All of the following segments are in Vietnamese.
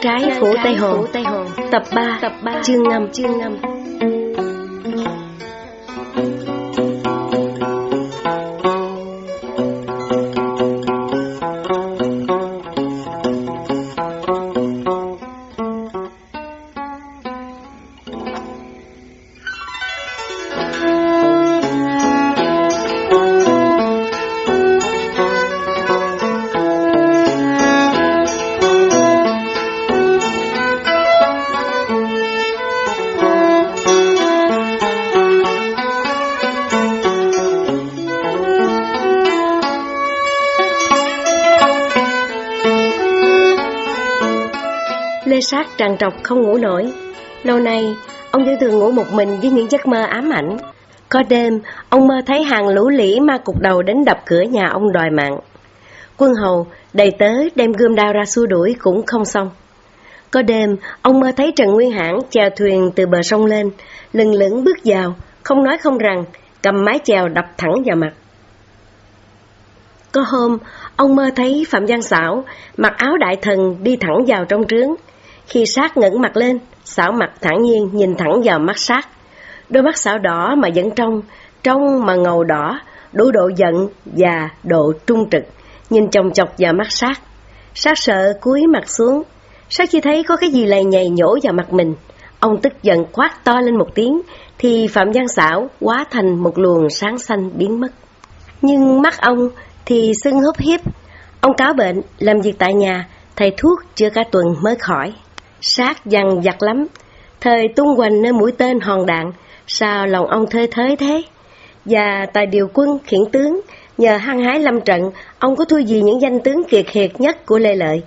Trang trái phủ Tây Hồ. Tập 3 Tập 3 Chương 5 Chương 5 trọc không ngủ nổi. Lâu nay, ông vẫn thường ngủ một mình với những giấc mơ ám ảnh. Có đêm, ông mơ thấy hàng lũ lĩ ma cục đầu đến đập cửa nhà ông đòi mạng. Quân hầu, đầy tớ đem gươm đao ra xua đuổi cũng không xong. Có đêm, ông mơ thấy Trần Nguyên Hãn chèo thuyền từ bờ sông lên, lừng lững bước vào, không nói không rằng, cầm mái chèo đập thẳng vào mặt. Có hôm, ông mơ thấy Phạm Văn sảo mặc áo đại thần đi thẳng vào trong trướng. Khi sát ngẩng mặt lên, Xảo mặt thẳng nhiên nhìn thẳng vào mắt sát. Đôi mắt Xảo đỏ mà vẫn trong, trong mà ngầu đỏ, đủ độ giận và độ trung trực, nhìn chồng chọc vào mắt sát. Sát sợ cúi mặt xuống, sát khi thấy có cái gì lầy nhầy nhổ vào mặt mình. Ông tức giận quát to lên một tiếng, thì Phạm Văn Xảo hóa thành một luồng sáng xanh biến mất. Nhưng mắt ông thì sưng húp hiếp. Ông cáo bệnh, làm việc tại nhà, thầy thuốc chưa cả tuần mới khỏi. Sát dằn giặt lắm, thời tung hoành nơi mũi tên hòn đạn, sao lòng ông thơi thới thế? Và tài điều quân khiển tướng, nhờ hăng hái lâm trận, ông có thua gì những danh tướng kiệt hiệt nhất của Lê Lợi.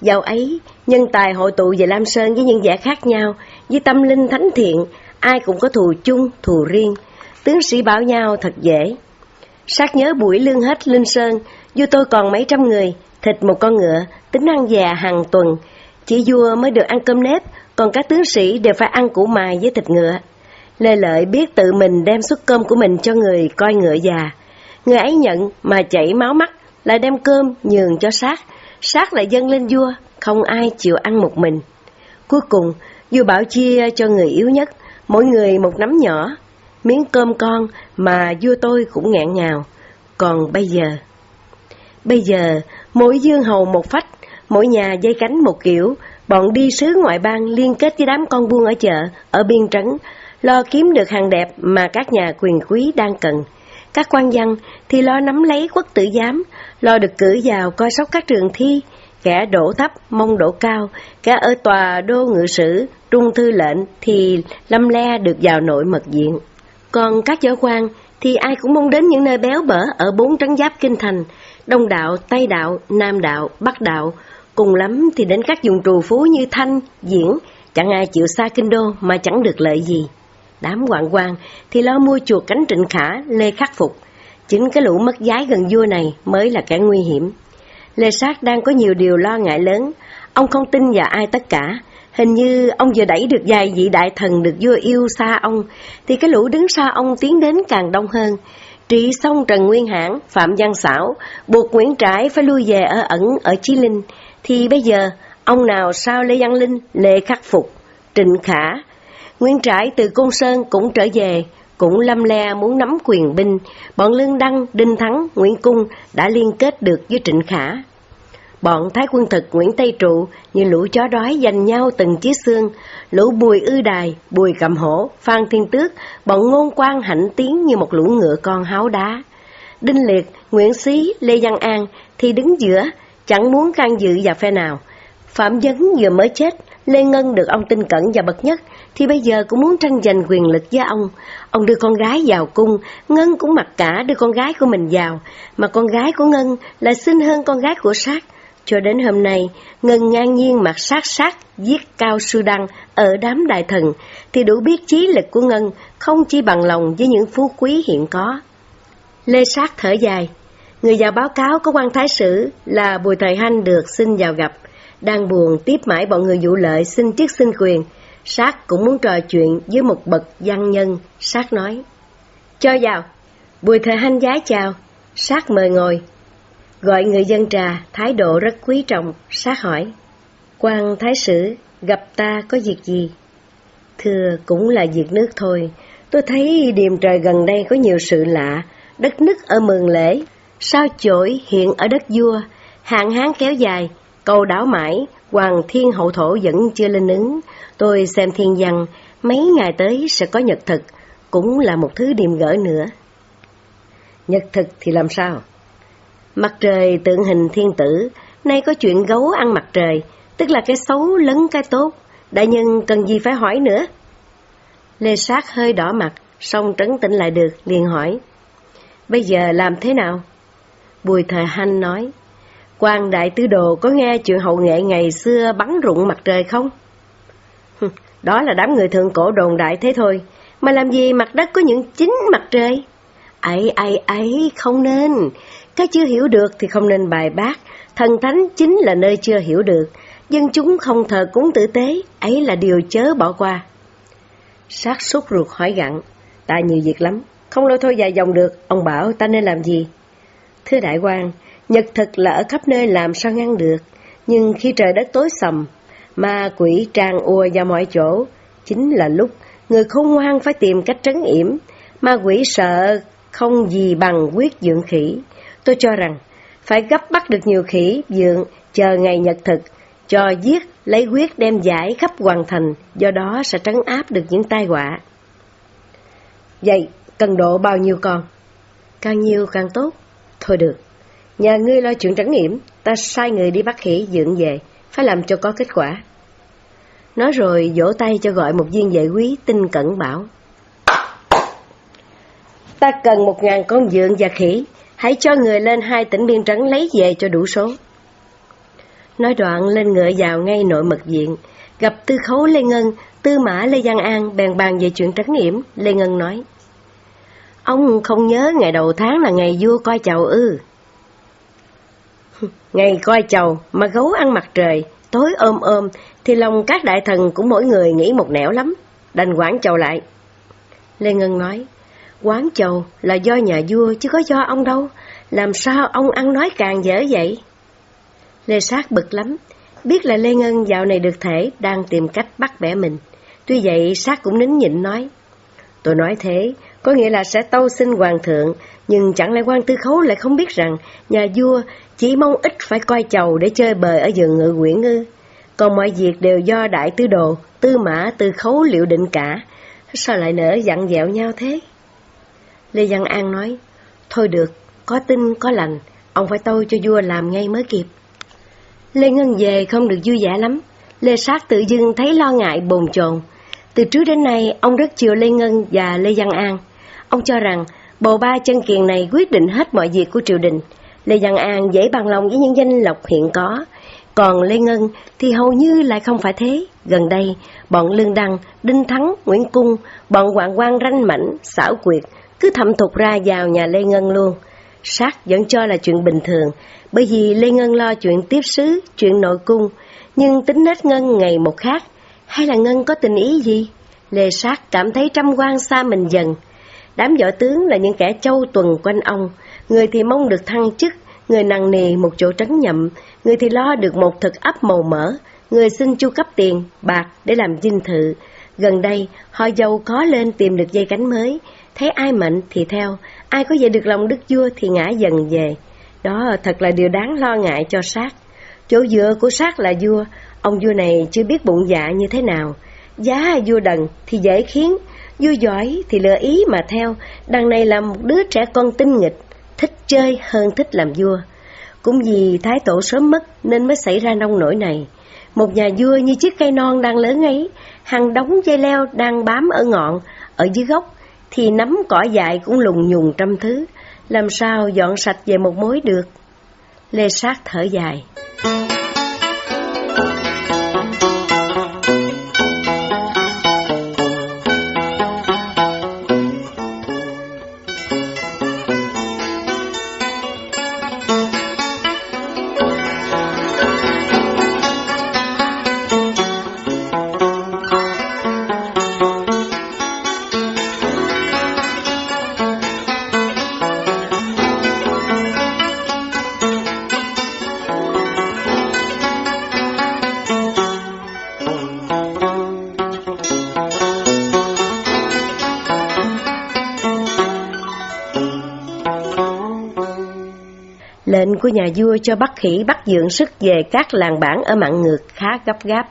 Dạo ấy, nhân tài hội tụ về Lam Sơn với những vẻ khác nhau, với tâm linh thánh thiện, ai cũng có thù chung, thù riêng. Tướng sĩ bảo nhau thật dễ. Sát nhớ buổi lương hết Linh Sơn, dù tôi còn mấy trăm người, thịt một con ngựa, tính ăn già hàng tuần. Chỉ vua mới được ăn cơm nếp, còn các tướng sĩ đều phải ăn củ mài với thịt ngựa. Lê Lợi biết tự mình đem suất cơm của mình cho người coi ngựa già. Người ấy nhận mà chảy máu mắt, lại đem cơm nhường cho sát. Sát lại dâng lên vua, không ai chịu ăn một mình. Cuối cùng, vua bảo chia cho người yếu nhất, mỗi người một nắm nhỏ, miếng cơm con mà vua tôi cũng ngẹn ngào. Còn bây giờ... Bây giờ, mỗi dương hầu một phách, mỗi nhà dây cánh một kiểu, bọn đi sứ ngoại bang liên kết với đám con buôn ở chợ, ở biên trấn, lo kiếm được hàng đẹp mà các nhà quyền quý đang cần. Các quan văn thì lo nắm lấy quốc tử giám, lo được cử vào coi sóc các trường thi, kẻ đổ thấp mong đổ cao, kẻ ở tòa đô ngự sử, trung thư lệnh thì lâm le được vào nội mật diện. Còn các chở quan thì ai cũng mong đến những nơi béo bở ở bốn trấn giáp kinh thành, Đông đạo, Tây đạo, Nam đạo, Bắc đạo, cùng lắm thì đến các vùng trù phú như Thanh, Diễn, chẳng ai chịu xa kinh đô mà chẳng được lợi gì. Đám hoàng quan thì lo mua chuột cánh trịnh khả, Lê khắc phục. Chính cái lũ mất giái gần vua này mới là kẻ nguy hiểm. Lê Sát đang có nhiều điều lo ngại lớn, ông không tin vào ai tất cả. Hình như ông vừa đẩy được vài vị đại thần được vua yêu xa ông, thì cái lũ đứng xa ông tiến đến càng đông hơn. Trị xong Trần Nguyên Hãn, Phạm Văn Xảo, buộc Nguyễn Trãi phải lui về ở ẩn ở Chí Linh, thì bây giờ ông nào sao Lê Văn Linh, Lê Khắc Phục, Trịnh Khả. Nguyễn Trãi từ Côn Sơn cũng trở về, cũng lâm le muốn nắm quyền binh, bọn Lương Đăng, Đinh Thắng, Nguyễn Cung đã liên kết được với Trịnh Khả. Bọn Thái quân thực Nguyễn Tây Trụ như lũ chó đói giành nhau từng chiếc xương, lũ bùi ư đài, bùi cầm hổ, phan thiên tước, bọn ngôn quan hạnh tiến như một lũ ngựa con háo đá. Đinh Liệt, Nguyễn Xí, Lê Văn An thì đứng giữa, chẳng muốn can dự vào phe nào. Phạm Dấn vừa mới chết, Lê Ngân được ông tin cẩn và bậc nhất, thì bây giờ cũng muốn tranh giành quyền lực với ông. Ông đưa con gái vào cung, Ngân cũng mặc cả đưa con gái của mình vào, mà con gái của Ngân lại xinh hơn con gái của Sát. Cho đến hôm nay, Ngân ngang nhiên mặc sát sát giết Cao Sư Đăng ở đám đại thần, thì đủ biết trí lực của Ngân không chỉ bằng lòng với những phú quý hiện có. Lê Sát thở dài, người vào báo cáo có quan thái sử là Bùi Thời Hanh được xin vào gặp, đang buồn tiếp mãi bọn người vụ lợi xin chức xin quyền. Sát cũng muốn trò chuyện với một bậc văn nhân, Sát nói. Cho vào, Bùi Thời Hanh giái chào, Sát mời ngồi. Gọi người dân trà, thái độ rất quý trọng, sát hỏi. quan thái sử, gặp ta có việc gì? Thưa, cũng là việc nước thôi. Tôi thấy điềm trời gần đây có nhiều sự lạ, đất nứt ở mường lễ, sao chổi hiện ở đất vua, hạn hán kéo dài, cầu đảo mãi, hoàng thiên hậu thổ vẫn chưa lên ứng. Tôi xem thiên văn, mấy ngày tới sẽ có nhật thực, cũng là một thứ điềm gỡ nữa. Nhật thực thì làm sao? Mặt trời tượng hình thiên tử, nay có chuyện gấu ăn mặt trời, tức là cái xấu lấn cái tốt, đại nhân cần gì phải hỏi nữa? Lê Sát hơi đỏ mặt, xong trấn tĩnh lại được, liền hỏi. Bây giờ làm thế nào? Bùi Thời Hanh nói, quan đại tứ đồ có nghe chuyện hậu nghệ ngày xưa bắn rụng mặt trời không? Đó là đám người thượng cổ đồn đại thế thôi, mà làm gì mặt đất có những chính mặt trời? ấy ấy ấy không nên, cái chưa hiểu được thì không nên bài bác, thần thánh chính là nơi chưa hiểu được, dân chúng không thờ cúng tử tế, ấy là điều chớ bỏ qua. Sát sốt ruột hỏi gặn, ta nhiều việc lắm, không lâu thôi dài dòng được, ông bảo ta nên làm gì? Thưa đại quan, nhật thực là ở khắp nơi làm sao ngăn được, nhưng khi trời đất tối sầm, ma quỷ tràn ùa vào mọi chỗ, chính là lúc người khôn ngoan phải tìm cách trấn yểm, ma quỷ sợ không gì bằng quyết dưỡng khỉ. Tôi cho rằng, phải gấp bắt được nhiều khỉ dưỡng, chờ ngày nhật thực, cho giết, lấy quyết đem giải khắp hoàn thành, do đó sẽ trấn áp được những tai họa. Vậy, cần độ bao nhiêu con? Càng nhiều càng tốt. Thôi được, nhà ngươi lo chuyện trắng nghiệm, ta sai người đi bắt khỉ dưỡng về, phải làm cho có kết quả. Nói rồi vỗ tay cho gọi một viên vệ quý tinh cẩn bảo. Ta cần một ngàn con dượng và khỉ, hãy cho người lên hai tỉnh biên trắng lấy về cho đủ số. Nói đoạn lên ngựa vào ngay nội mật viện, gặp tư khấu Lê Ngân, tư mã Lê Giang An bèn bàn về chuyện trắng nghiệm, Lê Ngân nói. Ông không nhớ ngày đầu tháng là ngày vua coi chầu ư. ngày coi chầu mà gấu ăn mặt trời, tối ôm ôm, thì lòng các đại thần cũng mỗi người nghĩ một nẻo lắm, đành quán chầu lại. Lê Ngân nói, quán chầu là do nhà vua chứ có do ông đâu, làm sao ông ăn nói càng dở vậy? Lê Sát bực lắm, biết là Lê Ngân dạo này được thể đang tìm cách bắt bẻ mình. Tuy vậy Sát cũng nín nhịn nói, tôi nói thế, có nghĩa là sẽ tâu xin hoàng thượng, nhưng chẳng lẽ quan tư khấu lại không biết rằng nhà vua chỉ mong ít phải coi chầu để chơi bời ở vườn ngự quyển ư. Còn mọi việc đều do đại tư đồ, tư mã, tư khấu liệu định cả. Sao lại nỡ dặn dẹo nhau thế? Lê Văn An nói, thôi được, có tin có lành, ông phải tâu cho vua làm ngay mới kịp. Lê Ngân về không được vui vẻ lắm, Lê Sát tự dưng thấy lo ngại bồn chồn. Từ trước đến nay, ông rất chiều Lê Ngân và Lê Văn An. Ông cho rằng, bầu ba chân kiền này quyết định hết mọi việc của triều đình. Lê Văn An dễ bằng lòng với những danh lộc hiện có, còn Lê Ngân thì hầu như lại không phải thế. Gần đây, bọn Lương Đăng, Đinh Thắng, Nguyễn Cung, bọn Hoàng quan ranh mảnh, xảo quyệt, cứ thẩm thục ra vào nhà Lê Ngân luôn. Sát vẫn cho là chuyện bình thường, bởi vì Lê Ngân lo chuyện tiếp sứ, chuyện nội cung, nhưng tính nết Ngân ngày một khác, hay là Ngân có tình ý gì? Lê Sát cảm thấy trăm quan xa mình dần. Đám võ tướng là những kẻ châu tuần quanh ông, người thì mong được thăng chức, người nặng nề một chỗ trấn nhậm, người thì lo được một thực ấp màu mỡ, người xin chu cấp tiền, bạc để làm dinh thự. Gần đây, họ giàu có lên tìm được dây cánh mới, thấy ai mạnh thì theo, ai có dạy được lòng đức vua thì ngã dần về. Đó thật là điều đáng lo ngại cho sát. Chỗ dựa của sát là vua, ông vua này chưa biết bụng dạ như thế nào. Giá vua đần thì dễ khiến, vua giỏi thì lựa ý mà theo, đằng này là một đứa trẻ con tinh nghịch, thích chơi hơn thích làm vua. Cũng vì thái tổ sớm mất nên mới xảy ra nông nổi này. Một nhà vua như chiếc cây non đang lớn ấy, hàng đống dây leo đang bám ở ngọn, ở dưới gốc, thì nắm cỏ dại cũng lùng nhùng trăm thứ, làm sao dọn sạch về một mối được. Lê Sát thở dài. Của nhà vua cho bắt khỉ bắt dưỡng sức về các làng bản ở mạn ngược khá gấp gáp.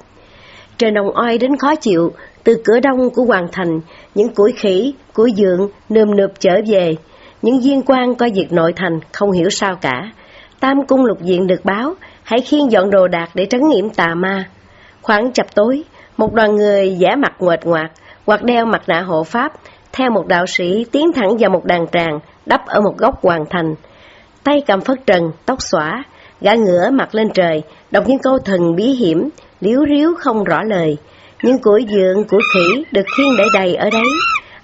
Trời nồng oi đến khó chịu, từ cửa đông của hoàng thành, những củi khỉ, củi dưỡng nườm nượp trở về. Những viên quan coi việc nội thành không hiểu sao cả. Tam cung lục diện được báo, hãy khiên dọn đồ đạc để trấn nghiệm tà ma. Khoảng chập tối, một đoàn người giả mặt nguệt ngoạc, hoặc đeo mặt nạ hộ pháp, theo một đạo sĩ tiến thẳng vào một đàn tràng, đắp ở một góc hoàng thành. Tay cầm phất trần, tóc xõa, gã ngửa mặt lên trời, đọc những câu thần bí hiểm, liếu riếu không rõ lời. Những củi dượng, của khỉ được khiên để đầy ở đấy.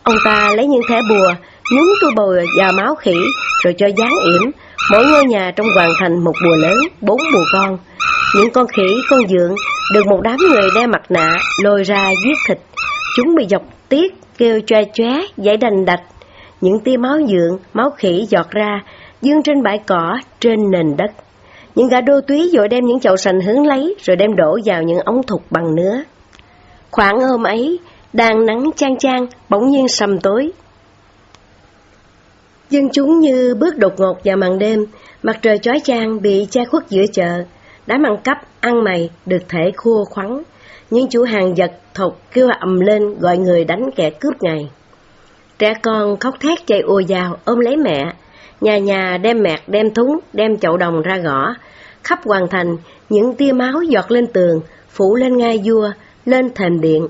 Ông ta lấy những thẻ bùa, nhúng tu bồi vào máu khỉ, rồi cho dán yểm. Mỗi ngôi nhà trong hoàng thành một bùa lớn, bốn bùa con. Những con khỉ, con dượng được một đám người đeo mặt nạ lôi ra giết thịt. Chúng bị dọc tiết, kêu choe choé, giải đành đạch. Những tia máu dượng, máu khỉ giọt ra, dương trên bãi cỏ, trên nền đất. Những gã đô túy vội đem những chậu sành hướng lấy, rồi đem đổ vào những ống thục bằng nứa. Khoảng hôm ấy, đang nắng chang chang, bỗng nhiên sầm tối. Dân chúng như bước đột ngột vào màn đêm, mặt trời chói chang bị che khuất giữa chợ, đám ăn cắp, ăn mày được thể khua khoắn. Những chủ hàng giật thục kêu ầm lên gọi người đánh kẻ cướp ngày. Trẻ con khóc thét chạy ùa vào ôm lấy mẹ, nhà nhà đem mẹt đem thúng, đem chậu đồng ra gõ. Khắp hoàn thành, những tia máu giọt lên tường, phủ lên ngai vua, lên thềm điện.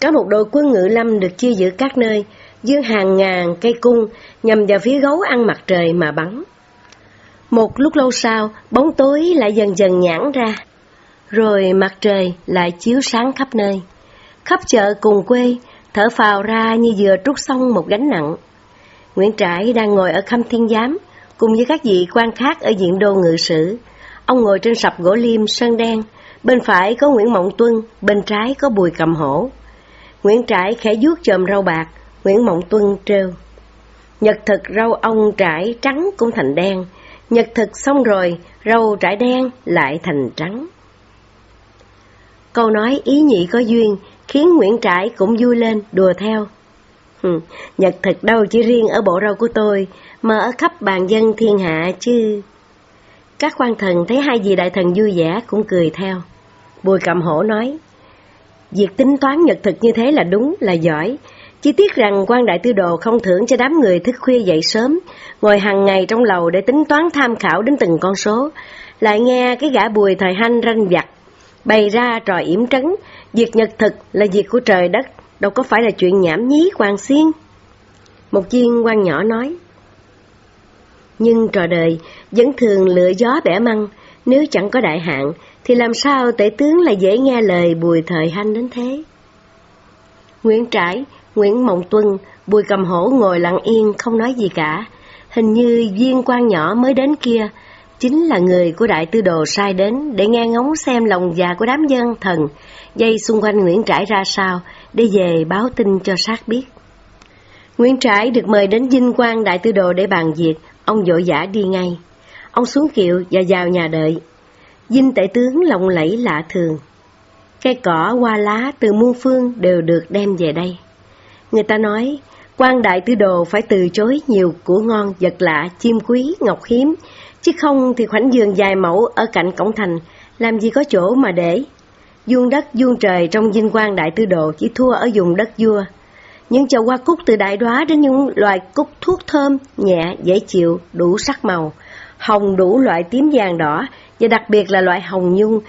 Có một đội quân ngự lâm được chia giữ các nơi, dưới hàng ngàn cây cung nhằm vào phía gấu ăn mặt trời mà bắn. Một lúc lâu sau, bóng tối lại dần dần nhãn ra, rồi mặt trời lại chiếu sáng khắp nơi. Khắp chợ cùng quê, thở phào ra như vừa trút xong một gánh nặng. Nguyễn Trãi đang ngồi ở khâm thiên giám, cùng với các vị quan khác ở diện đô ngự sử. Ông ngồi trên sập gỗ liêm sơn đen, bên phải có Nguyễn Mộng Tuân, bên trái có Bùi Cầm Hổ. Nguyễn Trãi khẽ vuốt chòm rau bạc, Nguyễn Mộng Tuân trêu. Nhật thực rau ông trải trắng cũng thành đen, nhật thực xong rồi, rau trải đen lại thành trắng. Câu nói ý nhị có duyên, khiến Nguyễn Trãi cũng vui lên, đùa theo. Ừ, nhật thực đâu chỉ riêng ở bộ râu của tôi, mà ở khắp bàn dân thiên hạ chứ. Các quan thần thấy hai vị đại thần vui vẻ cũng cười theo. Bùi cầm hổ nói, việc tính toán nhật thực như thế là đúng, là giỏi. Chỉ tiếc rằng quan đại tư đồ không thưởng cho đám người thức khuya dậy sớm, ngồi hàng ngày trong lầu để tính toán tham khảo đến từng con số. Lại nghe cái gã bùi thời hanh ranh vặt, bày ra trò yểm trấn, việc nhật thực là việc của trời đất, đâu có phải là chuyện nhảm nhí quan xiên. Một viên quan nhỏ nói, nhưng trò đời vẫn thường lựa gió bẻ măng, nếu chẳng có đại hạn, thì làm sao tể tướng lại dễ nghe lời bùi thời hanh đến thế? Nguyễn Trãi, Nguyễn Mộng Tuân, Bùi Cầm Hổ ngồi lặng yên không nói gì cả. Hình như viên quan nhỏ mới đến kia, chính là người của đại tư đồ sai đến để nghe ngóng xem lòng già của đám dân thần, dây xung quanh Nguyễn Trãi ra sao, đi về báo tin cho sát biết. Nguyễn Trãi được mời đến dinh quan đại tư đồ để bàn việc, ông vội vã đi ngay. Ông xuống kiệu và vào nhà đợi. Dinh tể tướng lộng lẫy lạ thường. Cây cỏ, hoa lá từ muôn phương đều được đem về đây. Người ta nói, quan đại tư đồ phải từ chối nhiều của ngon, vật lạ, chim quý, ngọc hiếm, chứ không thì khoảnh giường dài mẫu ở cạnh cổng thành, làm gì có chỗ mà để. Vuông đất vuông trời trong dinh quang đại tư đồ chỉ thua ở vùng đất vua. Những chậu hoa cúc từ đại đoá đến những loài cúc thuốc thơm, nhẹ, dễ chịu, đủ sắc màu, hồng đủ loại tím vàng đỏ và đặc biệt là loại hồng nhung,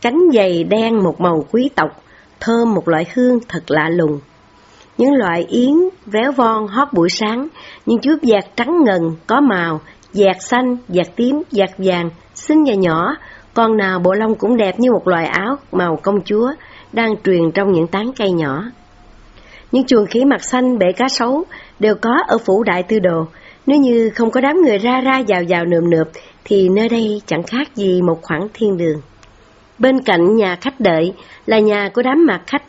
cánh dày đen một màu quý tộc, thơm một loại hương thật lạ lùng. Những loại yến, véo von hót buổi sáng, những chú vạt trắng ngần, có màu, vạt xanh, vạt tím, vạt vàng, xinh và nhỏ, con nào bộ lông cũng đẹp như một loài áo màu công chúa, đang truyền trong những tán cây nhỏ. Những chuồng khí mặt xanh bể cá sấu đều có ở phủ đại tư đồ, nếu như không có đám người ra ra vào vào nườm nượp, thì nơi đây chẳng khác gì một khoảng thiên đường. Bên cạnh nhà khách đợi là nhà của đám mạc khách,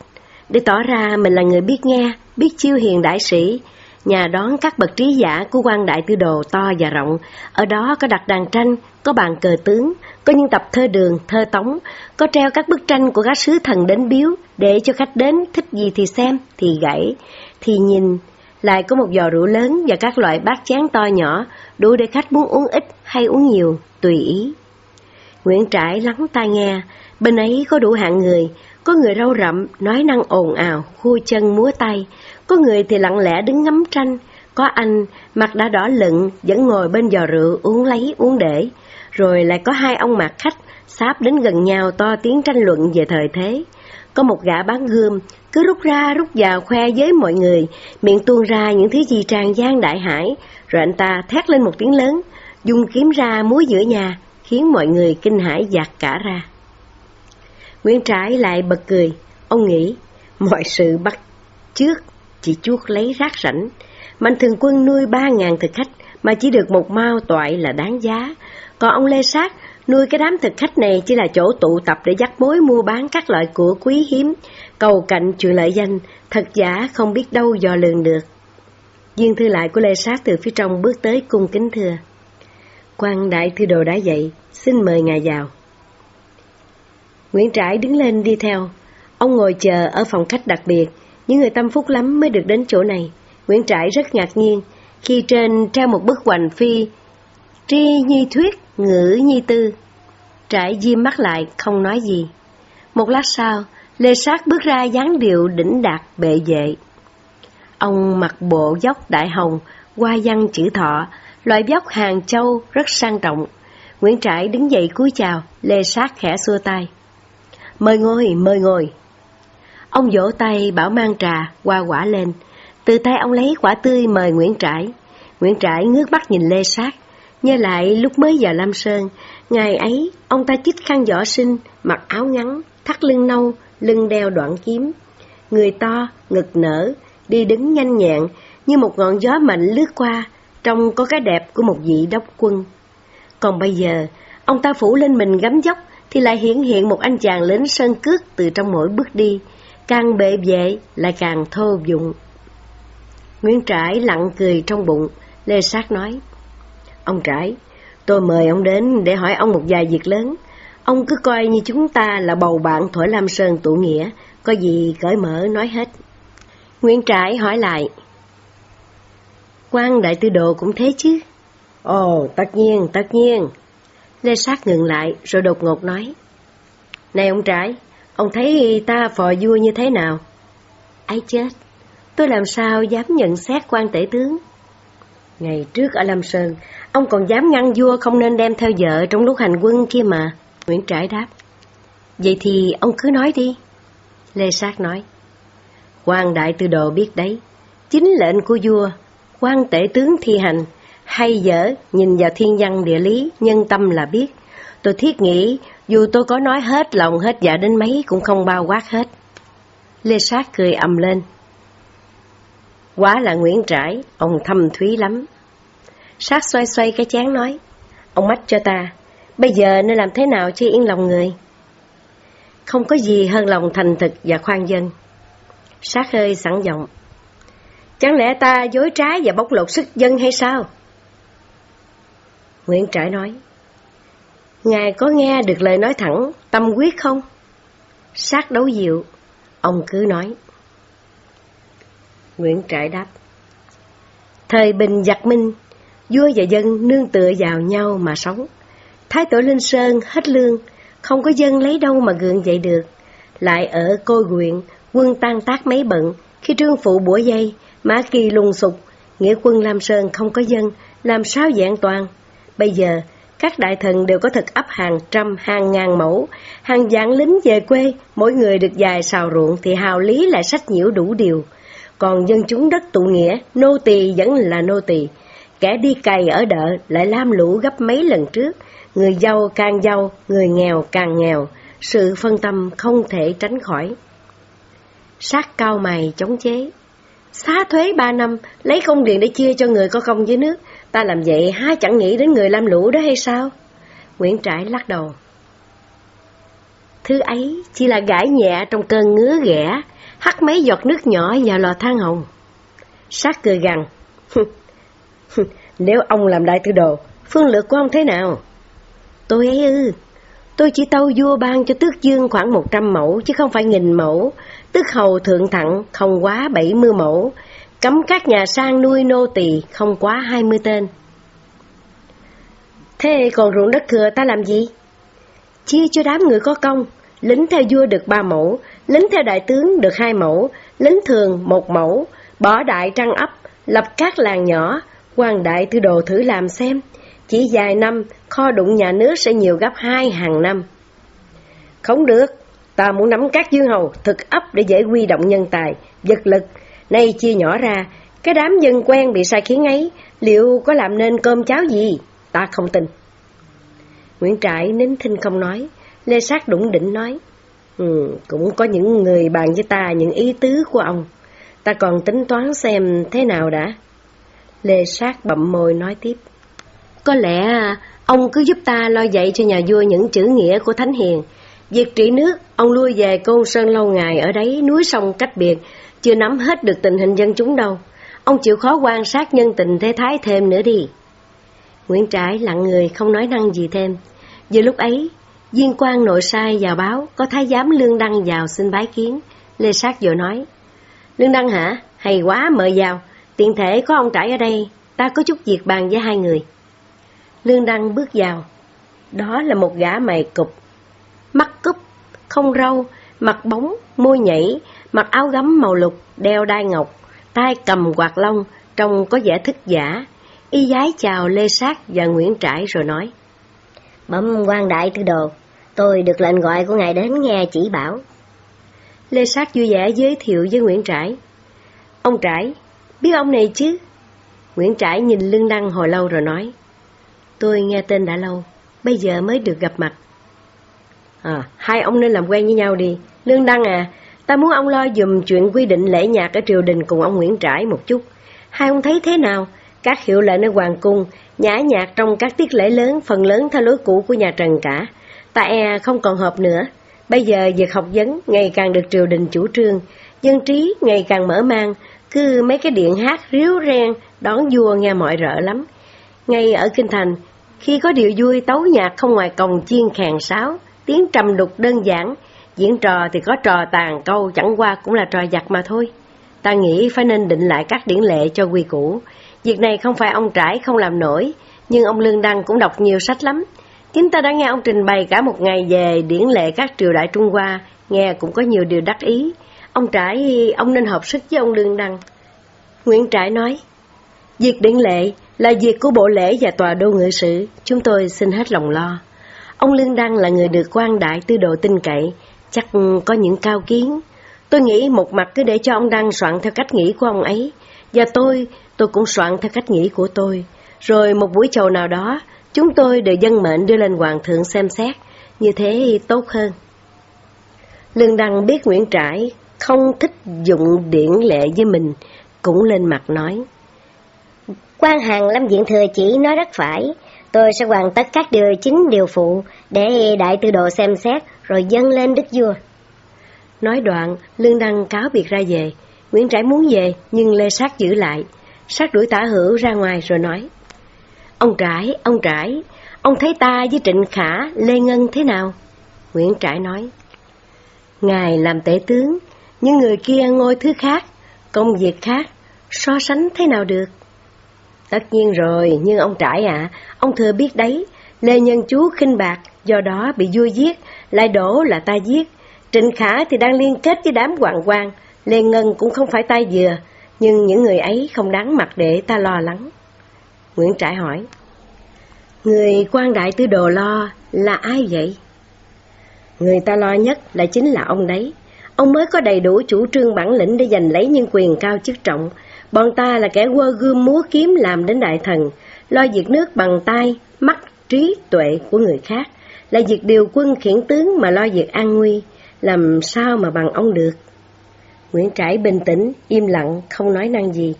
để tỏ ra mình là người biết nghe, biết chiêu hiền đại sĩ, nhà đón các bậc trí giả của quan đại tư đồ to và rộng. Ở đó có đặt đàn tranh, có bàn cờ tướng, có những tập thơ đường, thơ tống, có treo các bức tranh của các sứ thần đến biếu, để cho khách đến thích gì thì xem, thì gãy, thì nhìn, lại có một giò rượu lớn và các loại bát chén to nhỏ, đủ để khách muốn uống ít hay uống nhiều, tùy ý. Nguyễn Trãi lắng tai nghe, bên ấy có đủ hạng người, có người râu rậm, nói năng ồn ào, khua chân múa tay, có người thì lặng lẽ đứng ngắm tranh, có anh mặt đã đỏ lựng vẫn ngồi bên giò rượu uống lấy uống để, rồi lại có hai ông mặt khách sáp đến gần nhau to tiếng tranh luận về thời thế. Có một gã bán gươm, cứ rút ra rút vào khoe với mọi người, miệng tuôn ra những thứ gì tràn gian đại hải, rồi anh ta thét lên một tiếng lớn, dùng kiếm ra múa giữa nhà, khiến mọi người kinh hãi giạt cả ra. Nguyễn Trãi lại bật cười, ông nghĩ, mọi sự bắt trước, chỉ chuốt lấy rác rảnh. Mạnh thường quân nuôi ba ngàn thực khách, mà chỉ được một mao toại là đáng giá. Còn ông Lê Sát nuôi cái đám thực khách này chỉ là chỗ tụ tập để dắt mối mua bán các loại của quý hiếm, cầu cạnh chuyện lợi danh, thật giả không biết đâu dò lường được. Viên thư lại của Lê Sát từ phía trong bước tới cung kính thưa. quan đại thư đồ đã dậy, xin mời ngài vào. Nguyễn Trãi đứng lên đi theo. Ông ngồi chờ ở phòng khách đặc biệt, những người tâm phúc lắm mới được đến chỗ này. Nguyễn Trãi rất ngạc nhiên khi trên treo một bức hoành phi tri nhi thuyết ngữ nhi tư. Trãi diêm mắt lại không nói gì. Một lát sau, Lê Sát bước ra dáng điệu đỉnh đạt bệ vệ. Ông mặc bộ dốc đại hồng, qua văn chữ thọ, loại dốc hàng châu rất sang trọng. Nguyễn Trãi đứng dậy cúi chào, Lê Sát khẽ xua tay. Mời ngồi, mời ngồi. Ông vỗ tay bảo mang trà, qua quả lên. Từ tay ông lấy quả tươi mời Nguyễn Trãi. Nguyễn Trãi ngước mắt nhìn Lê Sát, nhớ lại lúc mới vào Lam Sơn, ngày ấy ông ta chích khăn võ sinh, mặc áo ngắn, thắt lưng nâu, lưng đeo đoạn kiếm. Người to, ngực nở, đi đứng nhanh nhẹn, như một ngọn gió mạnh lướt qua, trông có cái đẹp của một vị đốc quân. Còn bây giờ, ông ta phủ lên mình gấm dốc, thì lại hiện hiện một anh chàng lính sơn cước từ trong mỗi bước đi, càng bệ vệ lại càng thô dụng. Nguyễn Trãi lặng cười trong bụng, Lê Sát nói, Ông Trãi, tôi mời ông đến để hỏi ông một vài việc lớn. Ông cứ coi như chúng ta là bầu bạn thổi Lam Sơn tụ nghĩa, có gì cởi mở nói hết. Nguyễn Trãi hỏi lại, quan đại tư đồ cũng thế chứ? Ồ, tất nhiên, tất nhiên. Lê Sát ngừng lại rồi đột ngột nói, Này ông Trãi, ông thấy ta phò vua như thế nào? Ấy chết, tôi làm sao dám nhận xét quan tể tướng? Ngày trước ở Lam Sơn, ông còn dám ngăn vua không nên đem theo vợ trong lúc hành quân kia mà. Nguyễn Trãi đáp. Vậy thì ông cứ nói đi. Lê Sát nói. quan đại tư đồ biết đấy, chính lệnh của vua, quan tể tướng thi hành, hay dở nhìn vào thiên văn địa lý, nhân tâm là biết. Tôi thiết nghĩ, dù tôi có nói hết lòng hết dạ đến mấy cũng không bao quát hết. Lê Sát cười ầm lên. Quá là Nguyễn Trãi, ông thâm thúy lắm. Sát xoay xoay cái chán nói, ông mách cho ta, bây giờ nên làm thế nào cho yên lòng người? Không có gì hơn lòng thành thực và khoan dân. Sát hơi sẵn giọng. Chẳng lẽ ta dối trá và bóc lột sức dân hay sao? Nguyễn Trãi nói, Ngài có nghe được lời nói thẳng, tâm quyết không? Sát đấu diệu, ông cứ nói. Nguyễn Trãi đáp. Thời bình giặc minh, vua và dân nương tựa vào nhau mà sống. Thái tổ Linh Sơn hết lương, không có dân lấy đâu mà gượng dậy được. Lại ở côi quyện, quân tan tác mấy bận, khi trương phụ bủa dây, mã kỳ lùng sục, nghĩa quân Lam Sơn không có dân, làm sao dạng toàn. Bây giờ, các đại thần đều có thực ấp hàng trăm, hàng ngàn mẫu, hàng vạn lính về quê, mỗi người được dài xào ruộng thì hào lý lại sách nhiễu đủ điều. Còn dân chúng đất tụ nghĩa, nô tỳ vẫn là nô tỳ. Kẻ đi cày ở đợ lại lam lũ gấp mấy lần trước, người giàu càng giàu, người nghèo càng nghèo, sự phân tâm không thể tránh khỏi. Sát cao mày chống chế, xá thuế ba năm, lấy công điện để chia cho người có công với nước, ta làm vậy há chẳng nghĩ đến người lam lũ đó hay sao? Nguyễn Trãi lắc đầu. Thứ ấy chỉ là gãi nhẹ trong cơn ngứa ghẻ, hắt mấy giọt nước nhỏ vào lò than hồng. Sát cười gằn, nếu ông làm đại tư đồ, phương lược của ông thế nào? Tôi ấy ư, tôi chỉ tâu vua ban cho tước dương khoảng một trăm mẫu chứ không phải nghìn mẫu, tước hầu thượng thặng không quá bảy mươi mẫu, cấm các nhà sang nuôi nô tỳ không quá hai mươi tên. Thế còn ruộng đất thừa ta làm gì? Chia cho đám người có công, lính theo vua được ba mẫu, lính theo đại tướng được hai mẫu, lính thường một mẫu, bỏ đại trăng ấp, lập các làng nhỏ, quan đại tư đồ thử làm xem. Chỉ vài năm, kho đụng nhà nước sẽ nhiều gấp hai hàng năm. Không được, ta muốn nắm các dương hầu, thực ấp để dễ quy động nhân tài, vật lực. Nay chia nhỏ ra, cái đám dân quen bị sai khiến ấy, liệu có làm nên cơm cháo gì? Ta không tin. Nguyễn Trãi nín thinh không nói, Lê Sát đủng đỉnh nói. Ừ, cũng có những người bàn với ta những ý tứ của ông. Ta còn tính toán xem thế nào đã. Lê Sát bậm môi nói tiếp. Có lẽ ông cứ giúp ta lo dạy cho nhà vua những chữ nghĩa của Thánh Hiền. Việc trị nước, ông lui về Côn Sơn lâu ngày ở đấy núi sông cách biệt, chưa nắm hết được tình hình dân chúng đâu. Ông chịu khó quan sát nhân tình thế thái thêm nữa đi. Nguyễn Trãi lặng người không nói năng gì thêm. Vừa lúc ấy, viên quan nội sai vào báo có thái giám Lương Đăng vào xin bái kiến. Lê Sát vừa nói, Lương Đăng hả? Hay quá, mời vào. Tiện thể có ông Trãi ở đây, ta có chút việc bàn với hai người. Lương Đăng bước vào. Đó là một gã mày cục, mắt cúp, không râu, mặt bóng, môi nhảy, mặc áo gấm màu lục, đeo đai ngọc, tay cầm quạt lông, trông có vẻ thức giả. Y giái chào Lê Sát và Nguyễn Trãi rồi nói. Bẩm quan đại tư đồ, tôi được lệnh gọi của ngài đến nghe chỉ bảo. Lê Sát vui vẻ giới thiệu với Nguyễn Trãi. Ông Trãi, biết ông này chứ? Nguyễn Trãi nhìn Lương Đăng hồi lâu rồi nói. Tôi nghe tên đã lâu, bây giờ mới được gặp mặt. À, hai ông nên làm quen với nhau đi. Lương Đăng à, ta muốn ông lo dùm chuyện quy định lễ nhạc ở triều đình cùng ông Nguyễn Trãi một chút. Hai ông thấy thế nào? Các hiệu lệnh ở Hoàng Cung, nhã nhạc trong các tiết lễ lớn, phần lớn theo lối cũ của nhà Trần cả. Ta e không còn hợp nữa. Bây giờ việc học vấn ngày càng được triều đình chủ trương, dân trí ngày càng mở mang, cứ mấy cái điện hát ríu ren đón vua nghe mọi rợ lắm. Ngay ở Kinh Thành, khi có điều vui tấu nhạc không ngoài còng chiên khàn sáo, tiếng trầm đục đơn giản, diễn trò thì có trò tàn câu chẳng qua cũng là trò giặc mà thôi. Ta nghĩ phải nên định lại các điển lệ cho quy củ. Việc này không phải ông trải không làm nổi, nhưng ông Lương Đăng cũng đọc nhiều sách lắm. Chúng ta đã nghe ông trình bày cả một ngày về điển lệ các triều đại Trung Hoa, nghe cũng có nhiều điều đắc ý. Ông Trãi, ông nên hợp sức với ông Lương Đăng. Nguyễn Trãi nói, Việc điển lệ là việc của bộ lễ và tòa đô ngự sử, chúng tôi xin hết lòng lo. Ông Lương Đăng là người được quan đại tư độ tin cậy, chắc ừ, có những cao kiến. Tôi nghĩ một mặt cứ để cho ông Đăng soạn theo cách nghĩ của ông ấy, và tôi, tôi cũng soạn theo cách nghĩ của tôi. Rồi một buổi chầu nào đó, chúng tôi đều dân mệnh đưa lên hoàng thượng xem xét, như thế tốt hơn. Lương Đăng biết Nguyễn Trãi không thích dụng điển lệ với mình, cũng lên mặt nói. quan hàng lâm diện thừa chỉ nói rất phải, tôi sẽ hoàn tất các điều chính điều phụ để đại tư đồ xem xét rồi dâng lên đức vua. Nói đoạn, Lương Đăng cáo biệt ra về. Nguyễn Trãi muốn về, nhưng Lê Sát giữ lại. Sát đuổi tả hữu ra ngoài rồi nói. Ông Trãi, ông Trãi, ông thấy ta với Trịnh Khả, Lê Ngân thế nào? Nguyễn Trãi nói. Ngài làm tể tướng, nhưng người kia ngôi thứ khác, công việc khác, so sánh thế nào được? Tất nhiên rồi, nhưng ông Trãi ạ, ông thừa biết đấy, Lê Nhân Chú khinh bạc, do đó bị vua giết, lại đổ là ta giết. Trịnh Khả thì đang liên kết với đám hoàng quan, Lê Ngân cũng không phải tay dừa, nhưng những người ấy không đáng mặt để ta lo lắng. Nguyễn Trãi hỏi, Người quan đại tư đồ lo là ai vậy? Người ta lo nhất là chính là ông đấy. Ông mới có đầy đủ chủ trương bản lĩnh để giành lấy những quyền cao chức trọng. Bọn ta là kẻ quơ gươm múa kiếm làm đến đại thần, lo việc nước bằng tay, mắt, trí, tuệ của người khác. Là việc điều quân khiển tướng mà lo việc an nguy, làm sao mà bằng ông được. Nguyễn Trãi bình tĩnh, im lặng, không nói năng gì.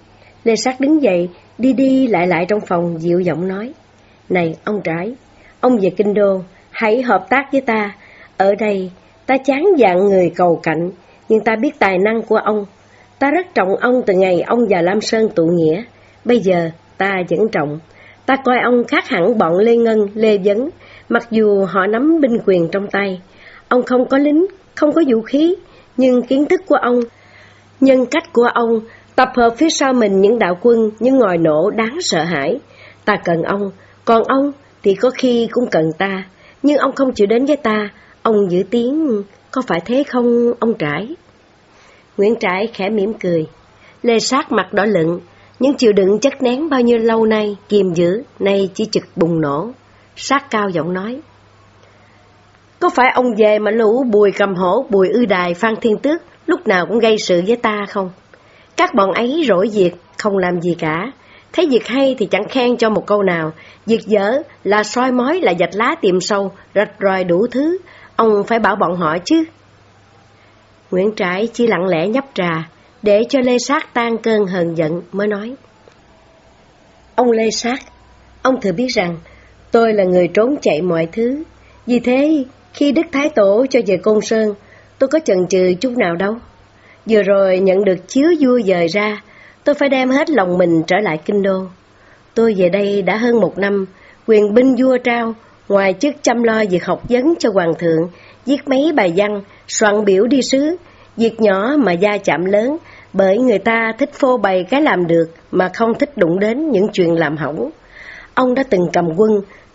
Lê Sát đứng dậy, đi đi lại lại trong phòng, dịu giọng nói. Này, ông Trãi, ông về Kinh Đô, hãy hợp tác với ta. Ở đây, ta chán dạng người cầu cạnh, nhưng ta biết tài năng của ông. Ta rất trọng ông từ ngày ông và Lam Sơn tụ nghĩa. Bây giờ, ta vẫn trọng. Ta coi ông khác hẳn bọn Lê Ngân, Lê Vấn, mặc dù họ nắm binh quyền trong tay. Ông không có lính, không có vũ khí, nhưng kiến thức của ông, nhân cách của ông Tập hợp phía sau mình những đạo quân, những ngòi nổ đáng sợ hãi. Ta cần ông, còn ông thì có khi cũng cần ta. Nhưng ông không chịu đến với ta, ông giữ tiếng, có phải thế không ông Trải? Nguyễn Trãi khẽ mỉm cười. Lê sát mặt đỏ lựng, những chịu đựng chất nén bao nhiêu lâu nay, kiềm giữ, nay chỉ trực bùng nổ. Sát cao giọng nói. Có phải ông về mà lũ bùi cầm hổ, bùi ư đài, phan thiên tước lúc nào cũng gây sự với ta không? Các bọn ấy rỗi việc, không làm gì cả. Thấy việc hay thì chẳng khen cho một câu nào. Việc dở là soi mói là dạch lá tìm sâu, rạch ròi đủ thứ. Ông phải bảo bọn họ chứ. Nguyễn Trãi chỉ lặng lẽ nhấp trà, để cho Lê Sát tan cơn hờn giận mới nói. Ông Lê Sát, ông thừa biết rằng tôi là người trốn chạy mọi thứ. Vì thế, khi Đức Thái Tổ cho về Côn Sơn, tôi có chần chừ chút nào đâu. Vừa rồi nhận được chiếu vua dời ra, tôi phải đem hết lòng mình trở lại kinh đô. Tôi về đây đã hơn một năm, quyền binh vua trao, ngoài chức chăm lo việc học vấn cho hoàng thượng, viết mấy bài văn, soạn biểu đi sứ, việc nhỏ mà gia chạm lớn, bởi người ta thích phô bày cái làm được mà không thích đụng đến những chuyện làm hỏng. Ông đã từng cầm quân,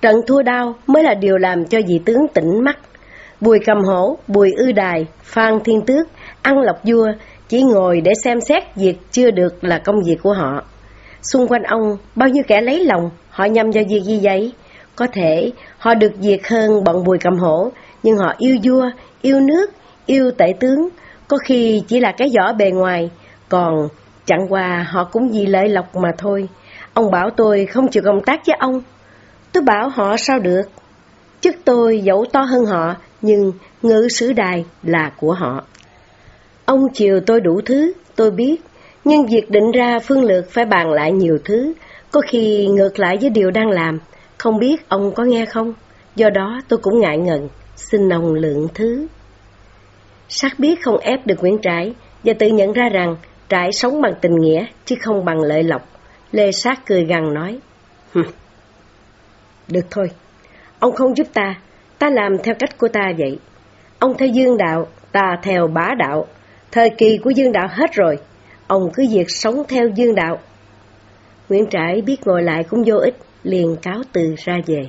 trận thua đau mới là điều làm cho vị tướng tỉnh mắt. Bùi cầm hổ, bùi ư đài, phan thiên tước, ăn lộc vua, chỉ ngồi để xem xét việc chưa được là công việc của họ. Xung quanh ông, bao nhiêu kẻ lấy lòng, họ nhằm vào việc gì vậy? Có thể họ được việc hơn bọn bùi cầm hổ, nhưng họ yêu vua, yêu nước, yêu tể tướng, có khi chỉ là cái vỏ bề ngoài, còn chẳng qua họ cũng vì lợi lộc mà thôi. Ông bảo tôi không chịu công tác với ông. Tôi bảo họ sao được. Chức tôi dẫu to hơn họ, nhưng ngự sử đài là của họ. Ông chiều tôi đủ thứ, tôi biết, nhưng việc định ra phương lược phải bàn lại nhiều thứ, có khi ngược lại với điều đang làm, không biết ông có nghe không? Do đó tôi cũng ngại ngần, xin ông lượng thứ. Sát biết không ép được Nguyễn Trãi và tự nhận ra rằng Trãi sống bằng tình nghĩa chứ không bằng lợi lộc. Lê Sát cười gằn nói, được thôi, ông không giúp ta, ta làm theo cách của ta vậy. Ông theo dương đạo, ta theo bá đạo. Thời kỳ của dương đạo hết rồi, ông cứ việc sống theo dương đạo. Nguyễn Trãi biết ngồi lại cũng vô ích, liền cáo từ ra về.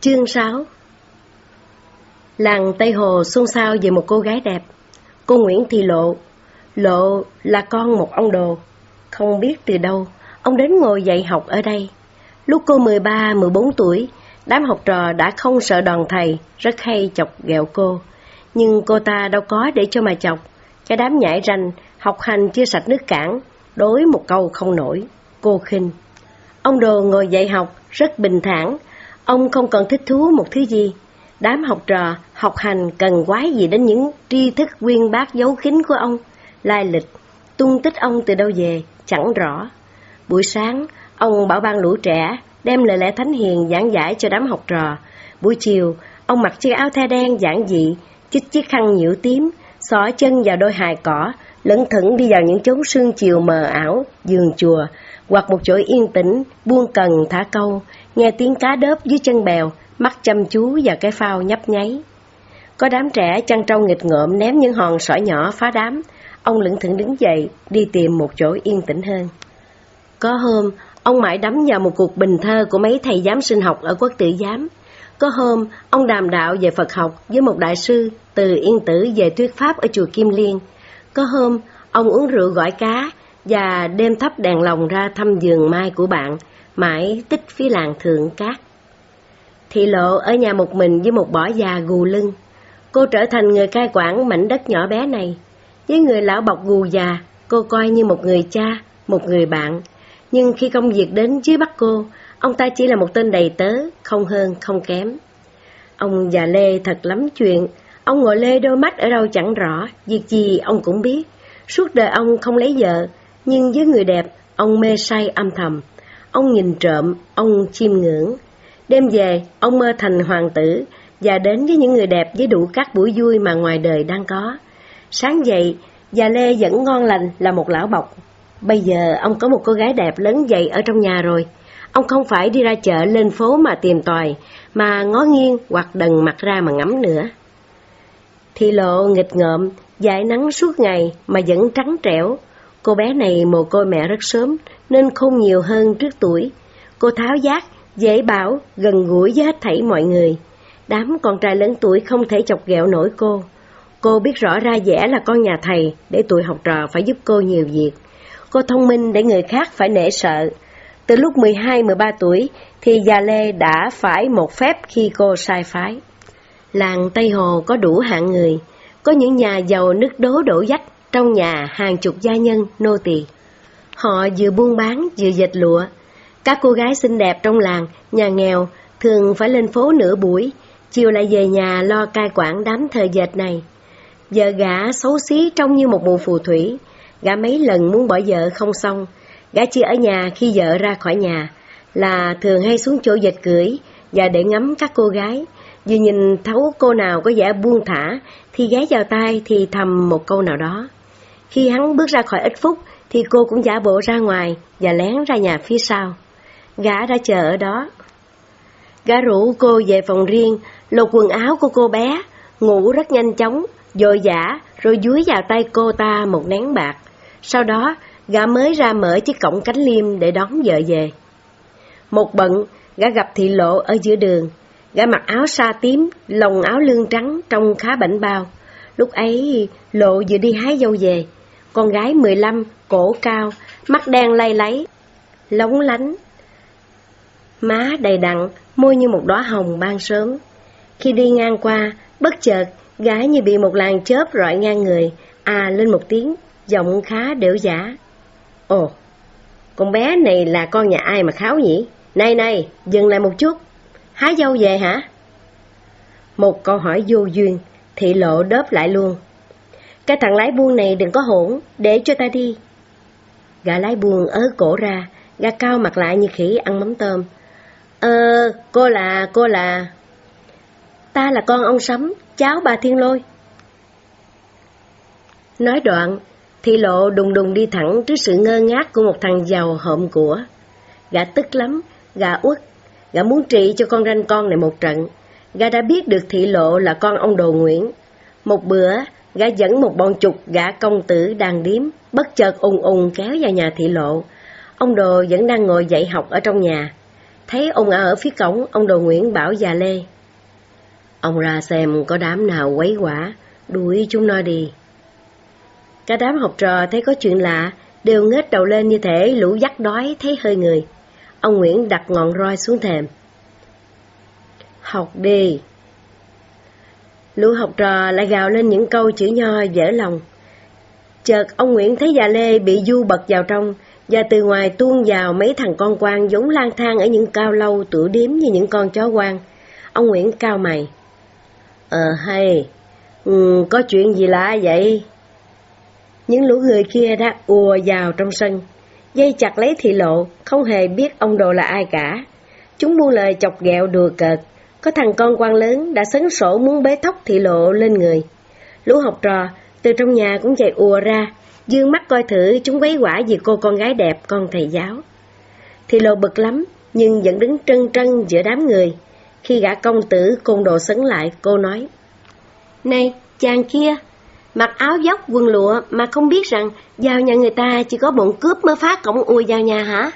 Chương 6 Làng Tây Hồ xôn xao về một cô gái đẹp. Cô Nguyễn Thị Lộ. Lộ là con một ông đồ. Không biết từ đâu, ông đến ngồi dạy học ở đây. Lúc cô 13-14 tuổi, đám học trò đã không sợ đòn thầy, rất hay chọc ghẹo cô. Nhưng cô ta đâu có để cho mà chọc. Cái đám nhảy ranh, học hành chưa sạch nước cản, đối một câu không nổi. Cô khinh. Ông đồ ngồi dạy học, rất bình thản, Ông không còn thích thú một thứ gì. Đám học trò, học hành cần quái gì đến những tri thức quyên bác dấu kín của ông. Lai lịch, tung tích ông từ đâu về, chẳng rõ. Buổi sáng, ông bảo ban lũ trẻ, đem lời lẽ thánh hiền giảng giải cho đám học trò. Buổi chiều, ông mặc chiếc áo the đen giản dị, chích chiếc khăn nhiễu tím, xỏ chân vào đôi hài cỏ, lững thững đi vào những chốn sương chiều mờ ảo, giường chùa, hoặc một chỗ yên tĩnh, buông cần thả câu, nghe tiếng cá đớp dưới chân bèo, mắt chăm chú vào cái phao nhấp nháy. Có đám trẻ chăn trâu nghịch ngợm ném những hòn sỏi nhỏ phá đám, ông lững thững đứng dậy, đi tìm một chỗ yên tĩnh hơn. Có hôm, ông mãi đắm vào một cuộc bình thơ của mấy thầy giám sinh học ở quốc tử giám. Có hôm, ông đàm đạo về Phật học với một đại sư từ Yên Tử về thuyết pháp ở chùa Kim Liên. Có hôm, ông uống rượu gỏi cá và đêm thắp đèn lồng ra thăm giường mai của bạn, mãi tích phía làng thượng cát. Thị lộ ở nhà một mình với một bỏ già gù lưng. Cô trở thành người cai quản mảnh đất nhỏ bé này. Với người lão bọc gù già, cô coi như một người cha, một người bạn. Nhưng khi công việc đến dưới bắt cô, ông ta chỉ là một tên đầy tớ, không hơn, không kém. Ông già Lê thật lắm chuyện, ông ngồi lê đôi mắt ở đâu chẳng rõ, việc gì ông cũng biết. Suốt đời ông không lấy vợ, nhưng với người đẹp, ông mê say âm thầm. Ông nhìn trộm, ông chiêm ngưỡng. Đêm về, ông mơ thành hoàng tử và đến với những người đẹp với đủ các buổi vui mà ngoài đời đang có. Sáng dậy, già Lê vẫn ngon lành là một lão bọc. Bây giờ ông có một cô gái đẹp lớn dậy ở trong nhà rồi. Ông không phải đi ra chợ lên phố mà tìm tòi, mà ngó nghiêng hoặc đần mặt ra mà ngắm nữa. Thì lộ nghịch ngợm, dài nắng suốt ngày mà vẫn trắng trẻo. Cô bé này mồ côi mẹ rất sớm, nên không nhiều hơn trước tuổi. Cô tháo giác, dễ bảo, gần gũi với hết thảy mọi người. Đám con trai lớn tuổi không thể chọc ghẹo nổi cô. Cô biết rõ ra vẻ là con nhà thầy, để tuổi học trò phải giúp cô nhiều việc. Cô thông minh để người khác phải nể sợ. Từ lúc 12-13 tuổi thì già Lê đã phải một phép khi cô sai phái. Làng Tây Hồ có đủ hạng người, có những nhà giàu nước đố đổ dách, trong nhà hàng chục gia nhân, nô tỳ. Họ vừa buôn bán vừa dệt lụa. Các cô gái xinh đẹp trong làng, nhà nghèo, thường phải lên phố nửa buổi, chiều lại về nhà lo cai quản đám thợ dệt này. Vợ gã xấu xí trông như một mụ phù thủy, gã mấy lần muốn bỏ vợ không xong, gã chỉ ở nhà khi vợ ra khỏi nhà, là thường hay xuống chỗ dệt cưỡi và để ngắm các cô gái, vừa nhìn thấu cô nào có vẻ buông thả thì ghé vào tai thì thầm một câu nào đó. Khi hắn bước ra khỏi ít phút thì cô cũng giả bộ ra ngoài và lén ra nhà phía sau. Gã đã chờ ở đó. Gã rủ cô về phòng riêng, lột quần áo của cô bé, ngủ rất nhanh chóng, dội dã rồi dúi vào tay cô ta một nén bạc. Sau đó, gã mới ra mở chiếc cổng cánh liêm để đón vợ về. Một bận, gã gặp thị lộ ở giữa đường. Gã mặc áo sa tím, lồng áo lương trắng trông khá bảnh bao. Lúc ấy, lộ vừa đi hái dâu về. Con gái 15, cổ cao, mắt đen lay lấy, lóng lánh. Má đầy đặn, môi như một đóa hồng ban sớm. Khi đi ngang qua, bất chợt, gái như bị một làn chớp rọi ngang người, à lên một tiếng, giọng khá đểu giả. Ồ, con bé này là con nhà ai mà kháo nhỉ? Này này, dừng lại một chút. Hái dâu về hả? Một câu hỏi vô duyên, thị lộ đớp lại luôn. Cái thằng lái buôn này đừng có hỗn, để cho ta đi. Gã lái buôn ớ cổ ra, gã cao mặt lại như khỉ ăn mắm tôm. Ờ, cô là, cô là... Ta là con ông Sấm, cháu bà Thiên Lôi. Nói đoạn, thị lộ đùng đùng đi thẳng trước sự ngơ ngác của một thằng giàu hộm của. Gã tức lắm, gã uất, gã muốn trị cho con ranh con này một trận. Gã đã biết được thị lộ là con ông Đồ Nguyễn. Một bữa, gã dẫn một bọn chục gã công tử đang điếm, bất chợt ùng ùng kéo vào nhà thị lộ. Ông Đồ vẫn đang ngồi dạy học ở trong nhà. Thấy ông ở phía cổng, ông Đồ Nguyễn bảo già Lê. Ông ra xem có đám nào quấy quả, đuổi chúng nó đi. Cả đám học trò thấy có chuyện lạ, đều ngết đầu lên như thể lũ dắt đói thấy hơi người. Ông Nguyễn đặt ngọn roi xuống thềm. Học đi. Lũ học trò lại gào lên những câu chữ nho dễ lòng. Chợt ông Nguyễn thấy già Lê bị du bật vào trong, và từ ngoài tuôn vào mấy thằng con quan giống lang thang ở những cao lâu tựa điếm như những con chó quan. Ông Nguyễn cao mày. Ờ hay, ừ, có chuyện gì lạ vậy? Những lũ người kia đã ùa vào trong sân, dây chặt lấy thị lộ, không hề biết ông đồ là ai cả. Chúng buông lời chọc ghẹo đùa cợt, có thằng con quan lớn đã sấn sổ muốn bế thóc thị lộ lên người. Lũ học trò từ trong nhà cũng chạy ùa ra, dương mắt coi thử chúng quấy quả vì cô con gái đẹp con thầy giáo. Thị lộ bực lắm, nhưng vẫn đứng trân trân giữa đám người. Khi gã công tử côn đồ sấn lại, cô nói, Này, chàng kia, mặc áo dốc quần lụa mà không biết rằng vào nhà người ta chỉ có bọn cướp mới phá cổng ùi vào nhà hả?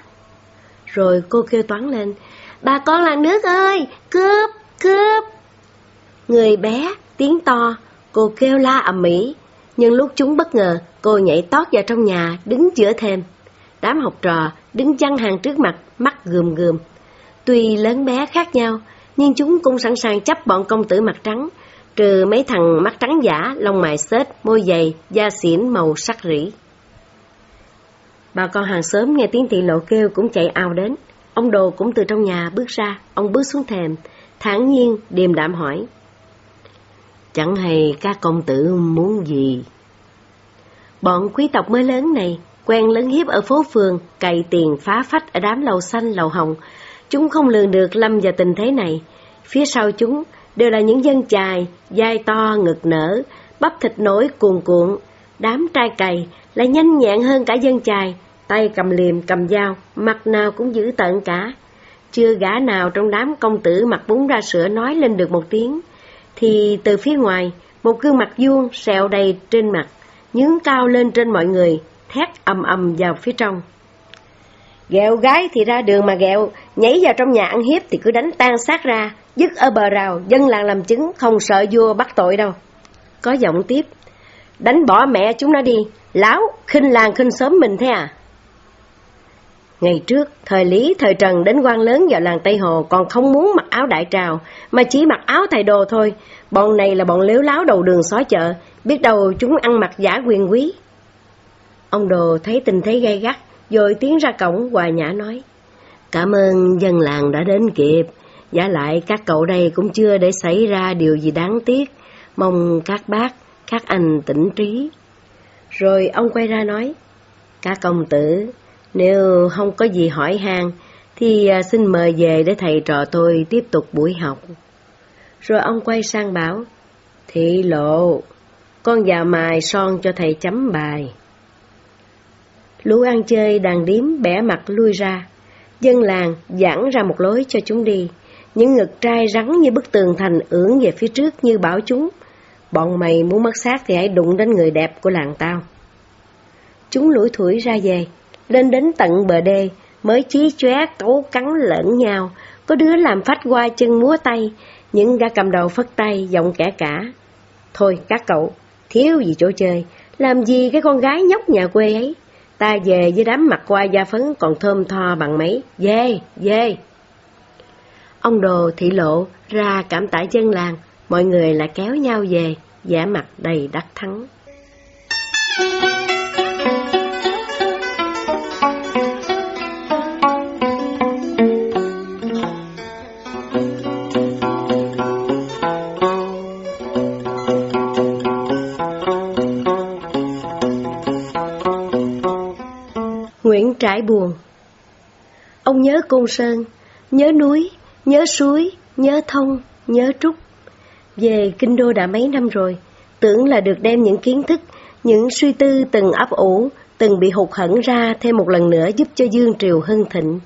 Rồi cô kêu toán lên, bà con làng nước ơi, cướp, cướp. Người bé, tiếng to, cô kêu la ầm ĩ, nhưng lúc chúng bất ngờ, cô nhảy tót vào trong nhà, đứng giữa thêm. Đám học trò đứng chăn hàng trước mặt, mắt gườm gườm. Tuy lớn bé khác nhau, nhưng chúng cũng sẵn sàng chấp bọn công tử mặt trắng, trừ mấy thằng mắt trắng giả, lông mày xết, môi dày, da xỉn màu sắc rỉ. Bà con hàng xóm nghe tiếng thị lộ kêu cũng chạy ao đến. Ông đồ cũng từ trong nhà bước ra, ông bước xuống thềm, thản nhiên, điềm đạm hỏi. Chẳng hay các công tử muốn gì? Bọn quý tộc mới lớn này, quen lớn hiếp ở phố phường, cày tiền phá phách ở đám lầu xanh, lầu hồng. Chúng không lường được lâm vào tình thế này. Phía sau chúng đều là những dân chài, dai to, ngực nở, bắp thịt nổi cuồn cuộn. Đám trai cày lại nhanh nhẹn hơn cả dân chài, tay cầm liềm, cầm dao, mặt nào cũng giữ tận cả. Chưa gã nào trong đám công tử mặc bún ra sữa nói lên được một tiếng, thì từ phía ngoài, một gương mặt vuông sẹo đầy trên mặt, nhướng cao lên trên mọi người, thét ầm ầm vào phía trong. Ghẹo gái thì ra đường mà ghẹo, nhảy vào trong nhà ăn hiếp thì cứ đánh tan xác ra, dứt ở bờ rào, dân làng làm chứng, không sợ vua bắt tội đâu. Có giọng tiếp, đánh bỏ mẹ chúng nó đi, láo, khinh làng khinh sớm mình thế à? Ngày trước, thời Lý, thời Trần đến quan lớn vào làng Tây Hồ còn không muốn mặc áo đại trào, mà chỉ mặc áo thầy đồ thôi. Bọn này là bọn lếu láo đầu đường xó chợ, biết đâu chúng ăn mặc giả quyền quý. Ông Đồ thấy tình thế gay gắt, rồi tiến ra cổng hòa nhã nói. Cảm ơn dân làng đã đến kịp, giả lại các cậu đây cũng chưa để xảy ra điều gì đáng tiếc, mong các bác, các anh tỉnh trí. Rồi ông quay ra nói, các công tử, nếu không có gì hỏi han, thì à, xin mời về để thầy trò tôi tiếp tục buổi học. Rồi ông quay sang bảo, Thị lộ, con vào mài son cho thầy chấm bài. Lũ ăn chơi đàn điếm bẻ mặt lui ra, dân làng giãn ra một lối cho chúng đi, những ngực trai rắn như bức tường thành ưỡn về phía trước như bảo chúng, bọn mày muốn mất xác thì hãy đụng đến người đẹp của làng tao. Chúng lủi thủi ra về, lên đến tận bờ đê, mới chí chóe tố cắn lẫn nhau, có đứa làm phách qua chân múa tay, những gã cầm đầu phất tay, giọng kẻ cả. Thôi các cậu, thiếu gì chỗ chơi, làm gì cái con gái nhóc nhà quê ấy. Ta về với đám mặt qua da phấn còn thơm tho bằng mấy, dê, dê. Ông đồ thị lộ ra cảm tải dân làng, mọi người lại kéo nhau về, giả mặt đầy đắc thắng. Nguyễn trải buồn Ông nhớ Côn Sơn, nhớ núi, nhớ suối, nhớ thông, nhớ trúc. Về Kinh Đô đã mấy năm rồi, tưởng là được đem những kiến thức, những suy tư từng ấp ủ, từng bị hụt hẫng ra thêm một lần nữa giúp cho Dương Triều hưng thịnh.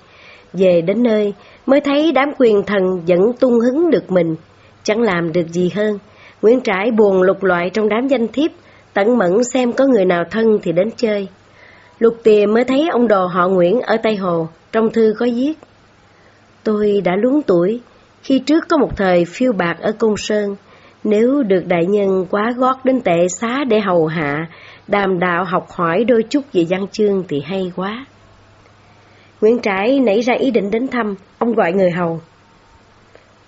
Về đến nơi, mới thấy đám quyền thần vẫn tung hứng được mình, chẳng làm được gì hơn. Nguyễn Trãi buồn lục loại trong đám danh thiếp, tận mẫn xem có người nào thân thì đến chơi. Lục tìa mới thấy ông đồ họ Nguyễn ở Tây Hồ, trong thư có viết. Tôi đã luống tuổi, khi trước có một thời phiêu bạc ở Cung Sơn, nếu được đại nhân quá gót đến tệ xá để hầu hạ, đàm đạo học hỏi đôi chút về văn chương thì hay quá. Nguyễn Trãi nảy ra ý định đến thăm, ông gọi người hầu.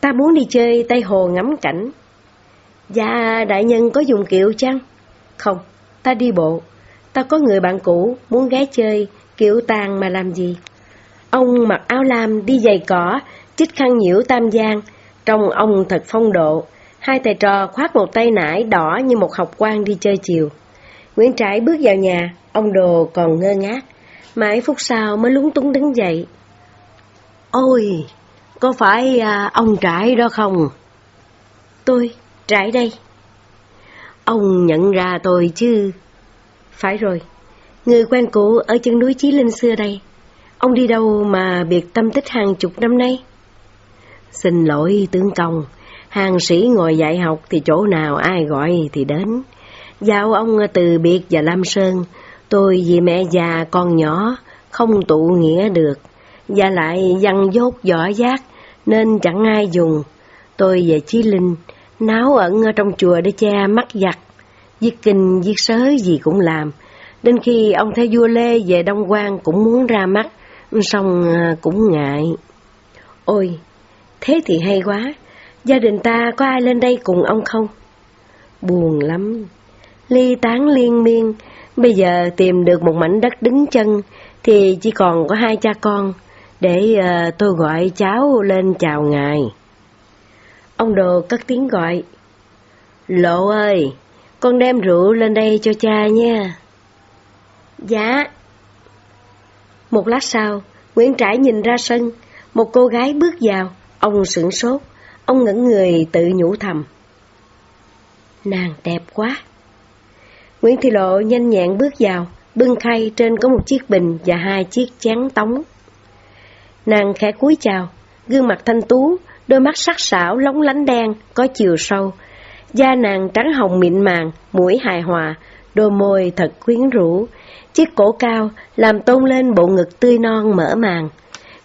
Ta muốn đi chơi Tây Hồ ngắm cảnh. Dạ, đại nhân có dùng kiệu chăng? Không, ta đi bộ. Ta có người bạn cũ, muốn ghé chơi, kiểu tàn mà làm gì? Ông mặc áo lam, đi giày cỏ, chích khăn nhiễu tam giang, trông ông thật phong độ. Hai thầy trò khoác một tay nải đỏ như một học quan đi chơi chiều. Nguyễn Trãi bước vào nhà, ông đồ còn ngơ ngác. Mãi phút sau mới lúng túng đứng dậy. Ôi, có phải à, ông Trãi đó không? Tôi, Trãi đây. Ông nhận ra tôi chứ? Phải rồi, người quen cũ ở chân núi Chí Linh xưa đây. Ông đi đâu mà biệt tâm tích hàng chục năm nay? Xin lỗi tướng công, hàng sĩ ngồi dạy học thì chỗ nào ai gọi thì đến. Giao ông từ biệt và Lam Sơn, tôi vì mẹ già con nhỏ, không tụ nghĩa được, và lại văn dốt võ giác, nên chẳng ai dùng. Tôi về Chí Linh, náo ẩn ở trong chùa để che mắt giặc, viết kinh, viết sớ gì cũng làm. Đến khi ông theo vua Lê về Đông quan cũng muốn ra mắt, xong ờ, cũng ngại. Ôi, thế thì hay quá, gia đình ta có ai lên đây cùng ông không? Buồn lắm, ly tán liên miên, bây giờ tìm được một mảnh đất đứng chân thì chỉ còn có hai cha con, để uh, tôi gọi cháu lên chào ngài. Ông đồ cất tiếng gọi, Lộ ơi, con đem rượu lên đây cho cha nha. Dạ. Một lát sau, Nguyễn Trãi nhìn ra sân, Một cô gái bước vào, ông sửng sốt, ông ngẩn người tự nhủ thầm. Nàng đẹp quá. Nguyễn Thị Lộ nhanh nhẹn bước vào, bưng khay trên có một chiếc bình và hai chiếc chén tống. Nàng khẽ cúi chào, gương mặt thanh tú, đôi mắt sắc sảo lóng lánh đen, có chiều sâu. Da nàng trắng hồng mịn màng, mũi hài hòa, đôi môi thật quyến rũ. Chiếc cổ cao làm tôn lên bộ ngực tươi non mở màng.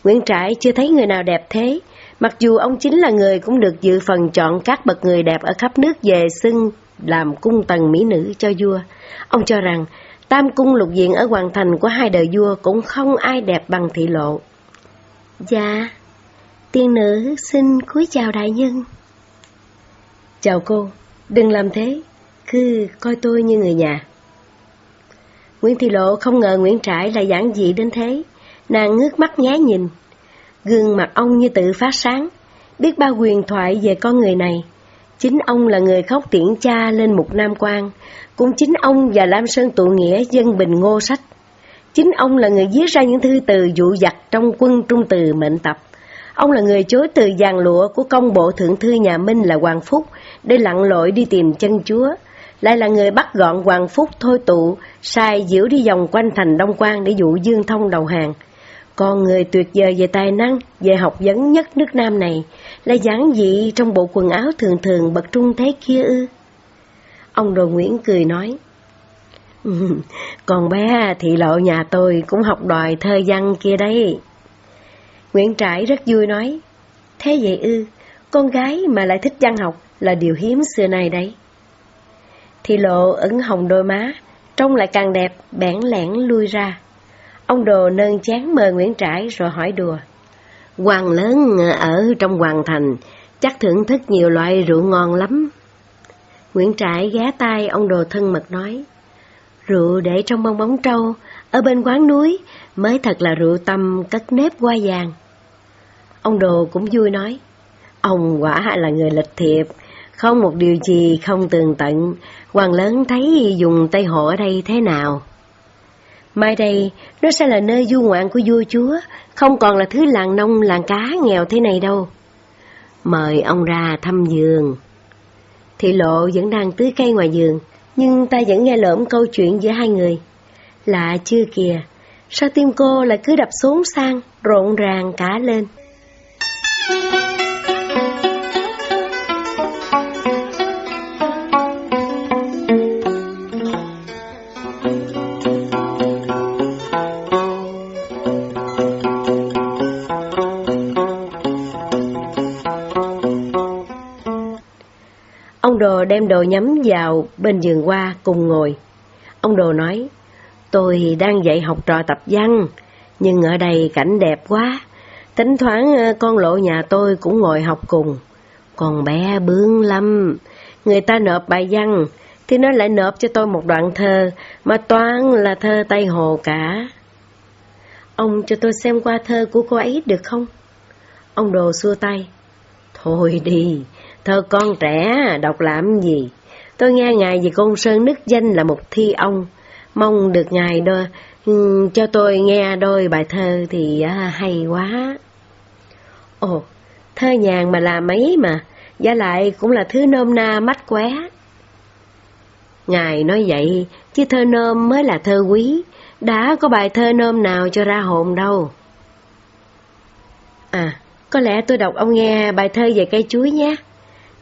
Nguyễn Trãi chưa thấy người nào đẹp thế, mặc dù ông chính là người cũng được dự phần chọn các bậc người đẹp ở khắp nước về xưng làm cung tần mỹ nữ cho vua. Ông cho rằng tam cung lục diện ở hoàng thành của hai đời vua cũng không ai đẹp bằng thị lộ. Dạ, tiên nữ xin cúi chào đại nhân. Chào cô, đừng làm thế, cứ coi tôi như người nhà. Nguyễn Thị Lộ không ngờ Nguyễn Trãi lại giản dị đến thế, nàng ngước mắt nhé nhìn. Gương mặt ông như tự phát sáng, biết bao quyền thoại về con người này. Chính ông là người khóc tiễn cha lên một nam quan, cũng chính ông và Lam Sơn tụ nghĩa dân bình ngô sách. Chính ông là người viết ra những thư từ dụ dặt trong quân trung từ mệnh tập. Ông là người chối từ giàn lụa của công bộ thượng thư nhà Minh là Hoàng Phúc để lặn lội đi tìm chân chúa. Lại là người bắt gọn Hoàng Phúc thôi tụ, sai diễu đi vòng quanh thành Đông Quan để dụ Dương Thông đầu hàng. Còn người tuyệt vời về tài năng, về học vấn nhất nước Nam này là giản dị trong bộ quần áo thường thường bậc trung thế kia ư. Ông Đồ Nguyễn cười nói, Còn bé thì lộ nhà tôi cũng học đòi thơ văn kia đấy. Nguyễn Trãi rất vui nói, Thế vậy ư, con gái mà lại thích văn học là điều hiếm xưa nay đấy. Thì lộ ẩn hồng đôi má, trông lại càng đẹp, bẽn lẽn lui ra. Ông đồ nâng chán mời Nguyễn Trãi rồi hỏi đùa. Hoàng lớn ở trong hoàng thành, chắc thưởng thức nhiều loại rượu ngon lắm. Nguyễn Trãi ghé tay ông đồ thân mật nói. Rượu để trong bong bóng trâu, ở bên quán núi, mới thật là rượu tâm cất nếp qua vàng. Ông đồ cũng vui nói. Ông quả là người lịch thiệp, không một điều gì không tường tận, hoàng lớn thấy dùng Tây Hộ ở đây thế nào. Mai đây, nó sẽ là nơi du ngoạn của vua chúa, không còn là thứ làng nông làng cá nghèo thế này đâu. Mời ông ra thăm giường. Thị lộ vẫn đang tưới cây ngoài giường, nhưng ta vẫn nghe lỡm câu chuyện giữa hai người. Lạ chưa kìa, sao tim cô lại cứ đập xuống sang, rộn ràng cả lên. Đem đồ nhắm vào bên giường qua cùng ngồi. Ông Đồ nói, tôi đang dạy học trò tập văn, nhưng ở đây cảnh đẹp quá. Tính thoáng ờ, con lộ nhà tôi cũng ngồi học cùng. Còn bé bướng lắm, người ta nộp bài văn, thì nó lại nộp cho tôi một đoạn thơ, mà toán là thơ Tây Hồ cả. Ông cho tôi xem qua thơ của cô ấy được không? Ông Đồ xua tay. Thôi đi, Thơ con trẻ, đọc làm gì? Tôi nghe ngài về Côn Sơn nức danh là một thi ông. Mong được ngài đôi, ừ, cho tôi nghe đôi bài thơ thì à, hay quá. Ồ, thơ nhàn mà là mấy mà, giá lại cũng là thứ nôm na mách quá. Ngài nói vậy, chứ thơ nôm mới là thơ quý, đã có bài thơ nôm nào cho ra hồn đâu. À, có lẽ tôi đọc ông nghe bài thơ về cây chuối nhé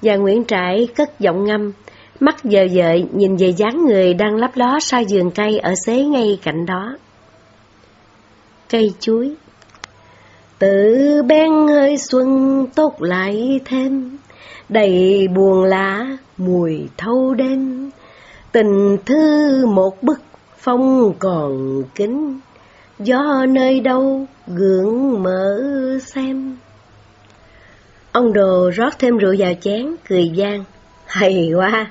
và Nguyễn Trãi cất giọng ngâm, mắt dờ dợi nhìn về dáng người đang lấp ló sau giường cây ở xế ngay cạnh đó. Cây chuối Tự bên hơi xuân tốt lại thêm, đầy buồn lá, mùi thâu đêm, tình thư một bức phong còn kính, gió nơi đâu gượng mở xem. Ông đồ rót thêm rượu vào chén, cười gian. Hay quá,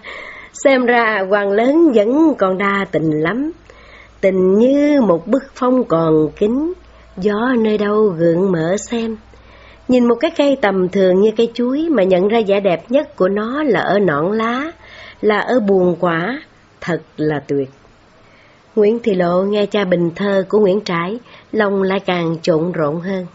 xem ra hoàng lớn vẫn còn đa tình lắm. Tình như một bức phong còn kính, gió nơi đâu gượng mở xem. Nhìn một cái cây tầm thường như cây chuối mà nhận ra vẻ đẹp nhất của nó là ở nõn lá, là ở buồn quả, thật là tuyệt. Nguyễn Thị Lộ nghe cha bình thơ của Nguyễn Trãi, lòng lại càng trộn rộn hơn.